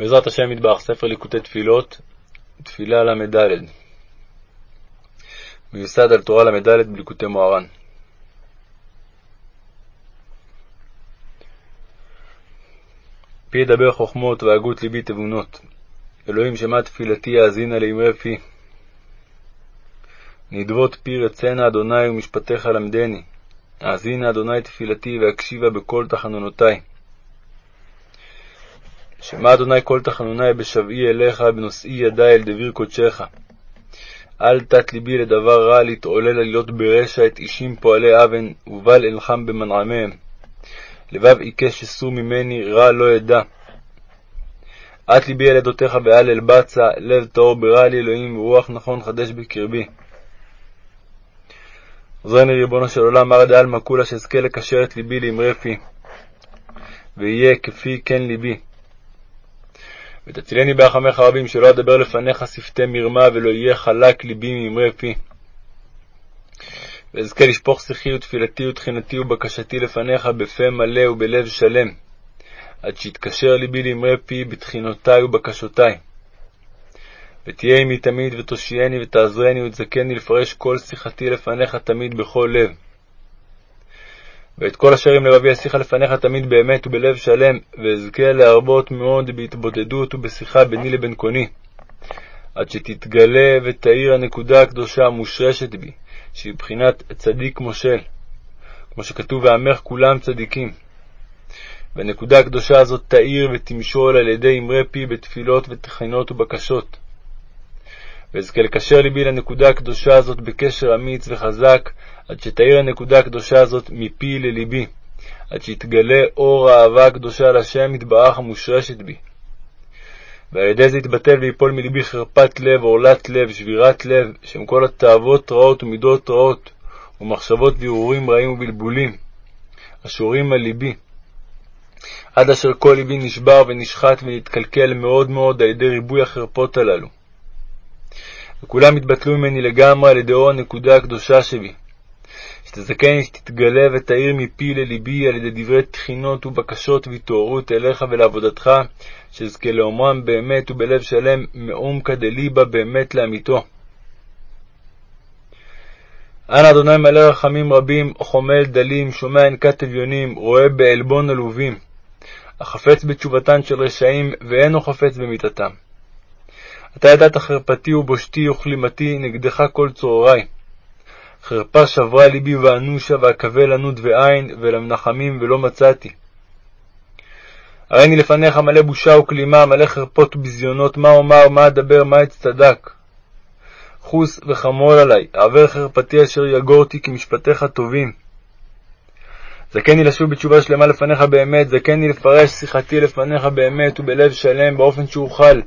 בעזרת השם מטבח, ספר ליקוטי תפילות, תפילה ל"ד. מיוסד על תורה ל"ד בליקוטי מוהר"ן. פי ידבר חכמות והגות ליבי תבונות. אלוהים שמע תפילתי יאזינה לאמרי פי. נדבות פי רצנה אדוני ומשפטיך למדני. האזינה אדוני תפילתי והקשיבה בכל תחנונותי. שמע אדוני כל תחנוני בשבעי אליך, בנושאי ידי אל דביר קודשך. אל תת ליבי לדבר רע, להתעולל עלילות ברשע, את אישים פועלי אוון, ובל אלחם במנעמיהם. לבב עיקש אסור ממני, רע לא אדע. את ליבי אל עדותיך ואל אלבצע, לב טהור ברע לי אלוהים, ורוח נכון חדש בקרבי. עזרני ריבונו של עולם, מר דעלמא כולה, שאזכה לקשר את ליבי לאמרי פי, ויהיה כפי כן ליבי. ותצילני ברחמך רבים, שלא אדבר לפניך שפתי מרמה, ולא יהיה חלק ליבי מאמרי פי. ואזכה לשפוך שיחי ותפילתי ותחינתי ובקשתי לפניך בפה מלא ובלב שלם, עד שיתקשר ליבי לאמרי פי בתחינותי ובקשותי. ותהיה עמי תמיד, ותושייני ותעזרני ותזכני לפרש כל שיחתי לפניך תמיד בכל לב. ואת כל אשר עם לבבי אשיחה לפניך תמיד באמת ובלב שלם, ואזכה להרבות מאוד בהתבודדות ובשיחה ביני לבין קוני, עד שתתגלה ותאיר הנקודה הקדושה המושרשת בי, שהיא בחינת צדיק מושל, כמו שכתוב ועמך כולם צדיקים. והנקודה הקדושה הזאת תאיר ותמשול על ידי אמרי פי בתפילות ותחינות ובקשות. ואזכה לקשר ליבי לנקודה הקדושה הזאת בקשר אמיץ וחזק, עד שתאיר הנקודה הקדושה הזאת מפי לליבי, עד שיתגלה אור האהבה הקדושה לשם יתברך המושרשת בי. ועל ידי זה יתבטל ויפול מליבי חרפת לב, עורלת לב, שבירת לב, שהם כל התאוות רעות ומידות רעות, ומחשבות והרהורים רעים ובלבולים, השורים על ליבי, עד אשר כל ליבי נשבר ונשחט ונתקלקל מאוד מאוד על ידי ריבוי החרפות הללו. וכולם יתבטלו ממני לגמרי על ידי אור הנקודה הקדושה שבי. שתזכני שתתגלה ותאיר מפי לליבי על ידי דברי תחינות ובקשות והתעוררות אליך ולעבודתך, שאזכה לאומרם באמת ובלב שלם מעומקא דליבה באמת לאמיתו. אנא אדוני מלא רחמים רבים, חומל דלים, שומע ענקת אביונים, רואה בעלבון עלובים, החפץ בתשובתן של רשעים, ואינו חפץ במיתתם. אתה ידעת חרפתי ובושתי וכלימתי נגדך כל צרורי. חרפה שברה ליבי ואנושה, ואקבל ענות ועין, ולמנחמים ולא מצאתי. הריני לפניך מלא בושה וכלימה, מלא חרפות וביזיונות, מה אומר, מה אדבר, מה אצטדק. חוס וחמול עלי, העבר חרפתי אשר יגורתי כמשפטיך טובים. זכני לשוב בתשובה שלמה לפניך באמת, זכני לפרש שיחתי לפניך באמת ובלב שלם, באופן שאוכל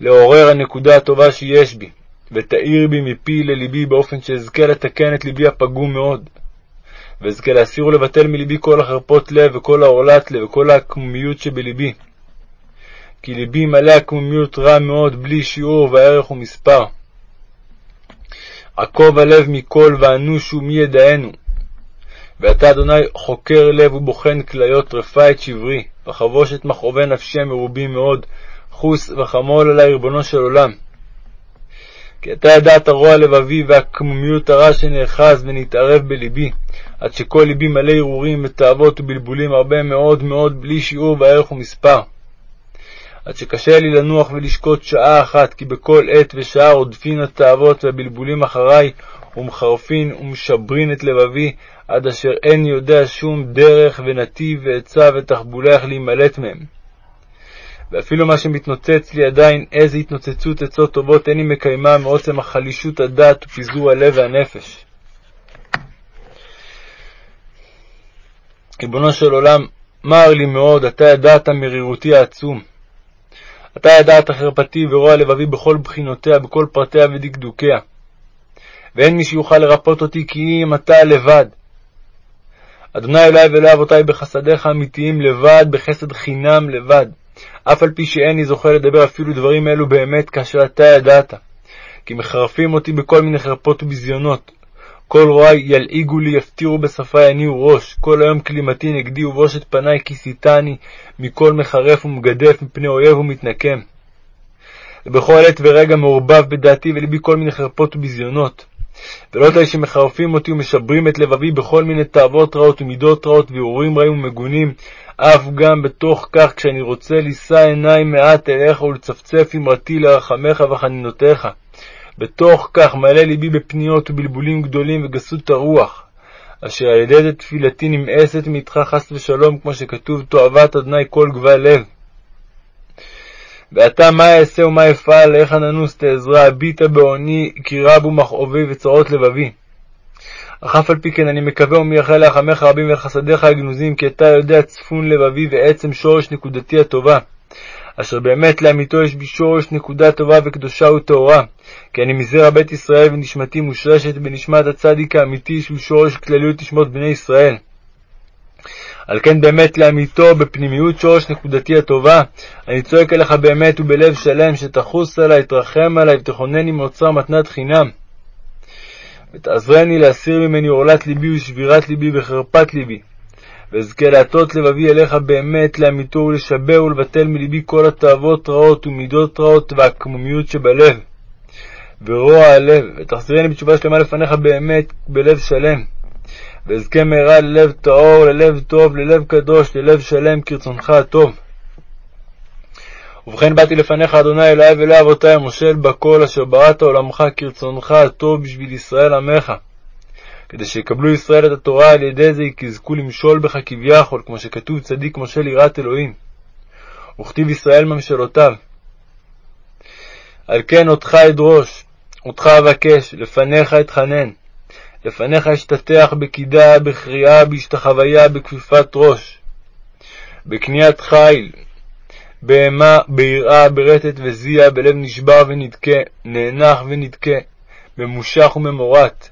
לעורר הנקודה הטובה שיש בי, ותאיר בי מפי לליבי באופן שאזכה לתקן את ליבי הפגום מאוד, ואזכה להסיר ולבטל מליבי כל החרפות לב וכל העורלת לב וכל העקמומיות שבליבי. כי ליבי מלא עקמומיות רע מאוד, בלי שיעור וערך ומספר. עקוב הלב מכל ואנושו מי ידענו. ואתה, אדוני, חוקר לב ובוחן כליות, טרפה את שברי, וחבוש את מכאובי נפשי המרובים מאוד, חוס וחמול עלי, ריבונו של עולם. כי אתה ידעת רוע לבבי והקמומיות הרע שנאחז ונתערב בלבי, עד שכל לבי מלא הרהורים ותאוות ובלבולים הרבה מאוד מאוד בלי שיעור וערך ומספר. עד שקשה לי לנוח ולשקוט שעה אחת, כי בכל עת ושעה רודפין התאוות והבלבולים אחריי, ומחרפין ומשברין את לבבי, עד אשר אין יודע שום דרך ונתיב ועצה ותחבולה איך להימלט מהם. ואפילו מה שמתנוצץ לי עדיין, איזה התנוצצות עצות טובות איני מקיימה מעוצם החלישות הדעת ופיזור הלב והנפש. ריבונו של עולם, מר לי מאוד, אתה ידעת מרירותי העצום. אתה ידעת חרפתי ורוע לבבי בכל בחינותיה, בכל פרטיה ודקדוקיה. ואין מי שיוכל לרפות אותי כי אם אתה לבד. אדוני אלוהי ואלוהי אבותי בחסדיך אמיתיים לבד, בחסד חינם לבד. אף על פי שאיני זוכה לדבר אפילו דברים אלו באמת כאשר אתה ידעת. כי מחרפים אותי בכל מיני חרפות וביזיונות. כל רואי ילעיגו לי, יפטירו בשפה יניעו ראש, כל היום כלימתי נגדי ובושת פני כיסיתני, מכל מחרף ומגדף, מפני אויב ומתנקם. ובכל עת ורגע מעורבב בדעתי ולבי כל מיני חרפות וביזיונות. ולא די שמחרפים אותי ומשברים את לבבי בכל מיני תאוות רעות ומידות רעות והרהורים רעים ומגונים, אף גם בתוך כך כשאני רוצה לישא עיניי מעט אליך ולצפצף אמרתי לרחמך וחנינותיך. בתוך כך מלא ליבי בפניות ובלבולים גדולים וגסות הרוח, אשר על ידי זה תפילתי נמאסת מאיתך חס ושלום, כמו שכתוב, תועבת אדוני כל גבל לב. ועתה מה אעשה ומה אפעל, איך אננוס תעזרה, הביטה בעוני, כי רבו מכאובי וצרות לבבי. אך אף על פי כן אני מקווה ומייחל להחמך רבים ולחסדיך הגנוזים, כי אתה יודע צפון לבבי ועצם שורש נקודתי הטובה. אשר באמת לאמיתו יש בי שורש נקודה טובה וקדושה וטהורה. כי אני מזרע בית ישראל ונשמתי מושרשת בנשמת הצדיק האמיתי שהוא שורש כלליות נשמות בני ישראל. על כן באמת לאמיתו, בפנימיות שורש נקודתי הטובה, אני צועק אליך באמת ובלב שלם, שתחוס עלי, תרחם עלי, ותכונני מאוצר מתנת חינם. ותעזרני להסיר ממני עורלת ליבי ושבירת ליבי וחרפת ליבי. ואזכה להטות לבבי אליך באמת, לאמיתו ולשבר ולבטל מליבי כל התאוות רעות ומידות רעות והעקמומיות שבלב. ורוע הלב, ותחזירני בתשובה שלמה לפניך באמת, בלב שלם. ואזכה מהרה ללב טהור, ללב טוב, ללב קדוש, ללב שלם, כרצונך הטוב. ובכן באתי לפניך, אדוני אלוהי ואלוהי אבותי, המושל בכל אשר בראת עולמך כרצונך הטוב בשביל ישראל עמך. כדי שיקבלו ישראל את התורה על ידי זה, כי יזכו למשול בך כביכול, כמו שכתוב צדיק מושל יראת אלוהים. וכתיב ישראל ממשלותיו. על כן אותך אדרוש, אותך אבקש, לפניך אתחנן. לפניך אשתטח בקידה, בקריאה, בהשתחוויה, בכפיפת ראש. בקניית חיל, בהמה, ביראה, ברטט וזיע, בלב נשבר ונדכה, נאנח ונדכה, ממושך וממורט.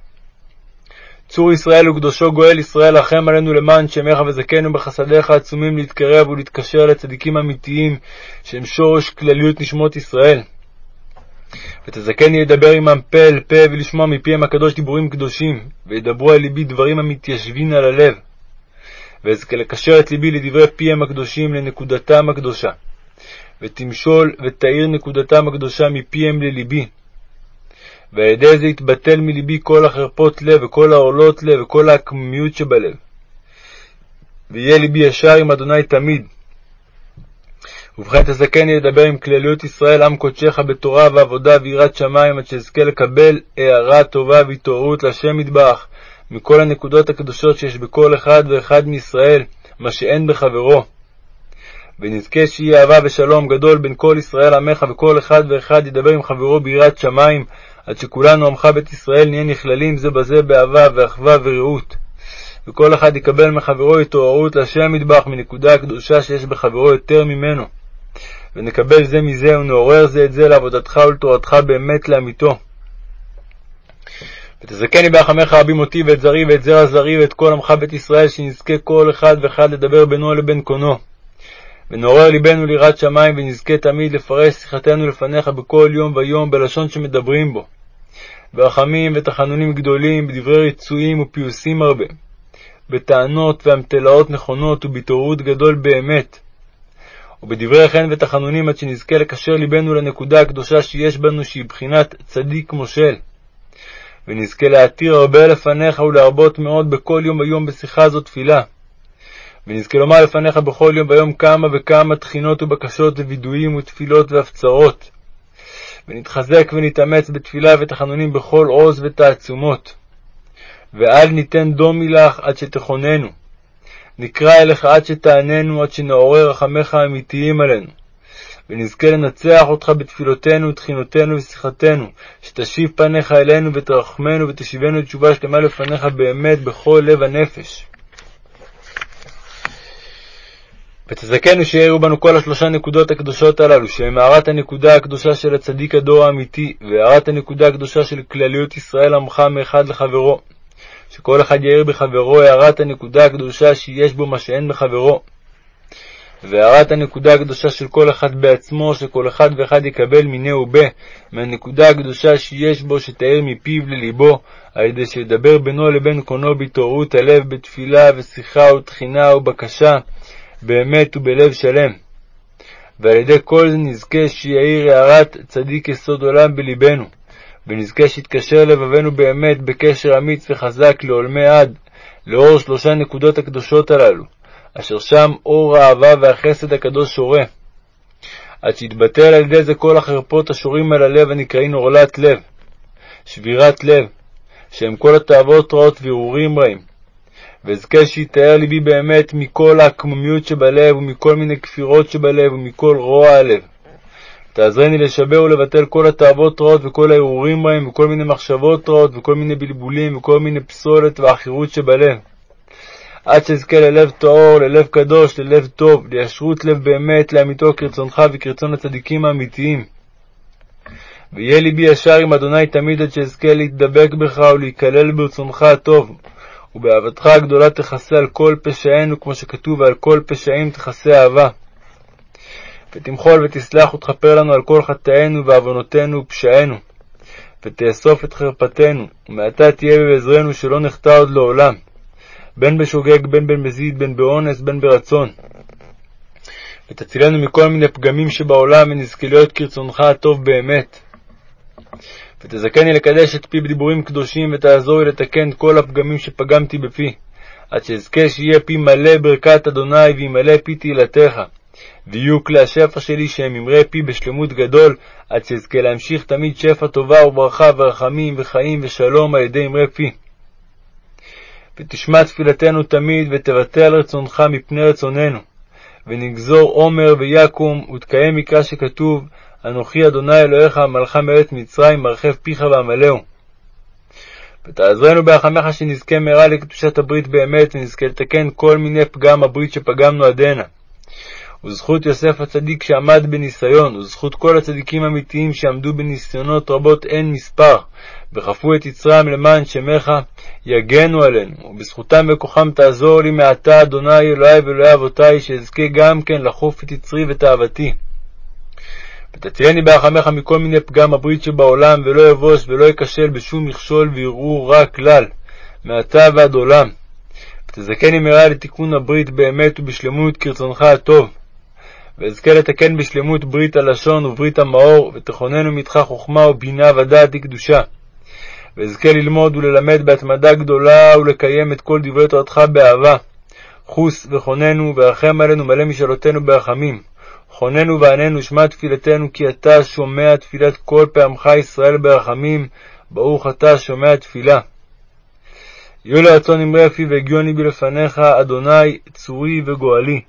צור ישראל וקדושו גואל ישראל, רחם עלינו למען שמך וזכנו בחסדיך העצומים להתקרב ולהתקשר לצדיקים אמיתיים, שהם שורש כלליות נשמות ישראל. ותזכני לדבר עמם פה אל פה, ולשמוע מפיהם הקדוש דיבורים קדושים, וידברו על ליבי דברים המתיישבין על הלב. ואזכה לקשר את ליבי לדברי פיהם הקדושים לנקודתם הקדושה, ותמשול ותאיר נקודתם הקדושה מפיהם לליבי. ועל ידי זה יתבטל מליבי כל החרפות לב, וכל העולות לב, וכל העקמומיות שבלב. ויהיה ליבי ישר עם אדוני תמיד, ובכן תזכני לדבר עם כלליות ישראל, עם קודשך, בתורה ועבודה ויראת שמיים, עד שאזכה לקבל הערה טובה והתעוררות להשם יתברך, מכל הנקודות הקדושות שיש בכל אחד ואחד מישראל, מה שאין בחברו. ונזכה שיהיה אהבה ושלום גדול בין כל ישראל עמך, וכל אחד ואחד ידבר עם חברו ביראת שמיים, עד שכולנו עמך בית ישראל נהיה נכללים זה בזה באהבה ואחווה ורעות. וכל אחד יקבל מחברו התעוררות להשם מטבח מנקודה הקדושה שיש בחברו יותר ממנו. ונקבל זה מזה, ונעורר זה את זה לעבודתך ולתורתך באמת לאמיתו. ותזכני ברחמך רבים אותי ואת זרי ואת זרע זרי ואת כל עמך בית ישראל, שנזכה כל אחד ואחד לדבר בינו לבין קונו. ונעורר ליבנו ליראת שמיים, ונזכה תמיד לפרש שיחתנו לפניך בכל יום ויום בלשון שמדברים בו. ברחמים ותחנונים גדולים, בדברי ריצויים ופיוסים הרבה, בטענות ואמתלאות נכונות ובהתעוררות גדול באמת, ובדברי חן ותחנונים עד שנזכה לקשר ליבנו לנקודה הקדושה שיש בנו, שהיא בחינת צדיק מושל. ונזכה להתיר הרבה לפניך ולהרבות מאוד בכל יום ויום בשיחה זו תפילה. ונזכה לומר לפניך בכל יום ויום כמה וכמה תחינות ובקשות ווידויים ותפילות והפצרות. ונתחזק ונתאמץ בתפילה ותחנונים בכל עוז ותעצומות. ואל ניתן דומי לך עד שתכוננו. נקרא אליך עד שתעננו, עד שנעורר רחמך האמיתיים עלינו. ונזכה לנצח אותך בתפילותינו, תחינותינו ושיחתנו, שתשיב פניך אלינו ותרחמנו ותשיבנו לתשובה שלמה לפניך באמת בכל לב הנפש. ותזכנו שיאירו בנו כל השלושה נקודות הקדושות הללו, שהם הארת הנקודה הקדושה של הצדיק הדור האמיתי, והארת הנקודה הקדושה של כלליות ישראל עמך מאחד לחברו. שכל אחד יאיר בחברו הערת הנקודה הקדושה שיש בו מה שאין בחברו. והארת הנקודה הקדושה של כל אחד בעצמו, שכל אחד ואחד יקבל מיני ובה, מהנקודה הקדושה שיש בו, שתאר מפיו ללבו, על ידי שידבר בינו לבין קונו בהתעוררות הלב, בתפילה ושיחה ותחינה ובקשה, באמת ובלב שלם. ועל ידי כל זה נזכה שיאיר הארת צדיק יסוד עולם בלבנו, ונזכה שיתקשר לבבינו באמת בקשר אמיץ וחזק לעולמי עד, לאור שלושה נקודות הקדושות הללו, אשר שם אור האהבה והחסד הקדוש שורה. עד שיתבטל על ידי זה כל החרפות השורים על הלב הנקראים עורלת לב, שבירת לב, שהם כל התאוות רעות וערעורים רעים. ואזכה שיתאר ליבי באמת מכל העקמומיות שבלב, ומכל מיני כפירות שבלב, ומכל רוע הלב. תעזרני לשבר ולבטל כל התאוות רעות וכל הערעורים רעים, וכל מיני מחשבות רעות, וכל מיני בלבולים, וכל מיני פסולת ועכירות שבלב. עד שאזכה ללב טהור, ללב קדוש, ללב טוב, לישרות לב באמת, לאמיתו כרצונך וכרצון הצדיקים האמיתיים. ויהיה ליבי ישר עם אדוני תמיד עד שאזכה להתדבק בך ולהיכלל ברצונך הטוב, ובאהבתך הגדולה תכסה על כל פשענו, כמו שכתוב, ועל כל פשעים תכסה אהבה. ותמחול ותסלח ותכפר לנו על כל חטאינו ועוונותינו ופשענו, ותאסוף את חרפתנו, ומעתה תהיה בעזרנו שלא נחטא עוד לעולם, בין בשוגג, בין בזיד, בין באונס, בין ברצון. ותצילנו מכל מיני פגמים שבעולם, ונזכה להיות כרצונך הטוב באמת. ותזכני לקדש את פי בדיבורים קדושים, ותעזור לי לתקן כל הפגמים שפגמתי בפי, עד שאזכה שיהיה פי מלא ברכת אדוני, וימלא פי תהילתך. ויהיו כלי השפע שלי שהם אמרי פי בשלמות גדול, עד שאזכה להמשיך תמיד שפע טובה וברכה ורחמים וחיים ושלום על ידי אמרי פי. ותשמע תפילתנו תמיד, ותבטל רצונך מפני רצוננו. ונגזור עומר ויקום, ותקיים מקרא שכתוב, אנוכי אדוני אלוהיך עמלך מארץ מצרים, מרחב פיך ועמלהו. ותעזרנו ברחמך שנזכה מהרה לקדושת הברית באמת, ונזכה לתקן כל מיני פגם הברית שפגמנו עד הנה. וזכות יוסף הצדיק שעמד בניסיון, וזכות כל הצדיקים האמיתיים שעמדו בניסיונות רבות אין מספר, וחפו את יצרם למען שמך, יגנו עלינו, ובזכותם וכוחם תעזור לי מעתה, אדוני אלוהי ואלוהי אבותי, שאזכה גם כן לחוף את יצרי ותאוותי. ותצילני ברחמך מכל מיני פגם הברית שבעולם, ולא אבוש ולא אכשל בשום מכשול וערעור רע כלל, מעתה ועד עולם. ותזכני מהרה לתיקון הברית באמת ובשלמות כרצונך הטוב. ואזכה לתקן בשלמות ברית הלשון וברית המאור, ותכוננו מתך חוכמה ובינה ודעת לקדושה. ואזכה ללמוד וללמד בהתמדה גדולה ולקיים את כל דברי תורתך באהבה. חוס וכוננו, ורחם עלינו מלא משאלותינו ברחמים. חוננו ועננו, שמע תפילתנו, כי אתה שומע תפילת כל פעמך ישראל ברחמים, ברוך אתה שומע תפילה. יהיו לרצון אמרי פי והגיוני בי לפניך, אדוני צורי וגואלי.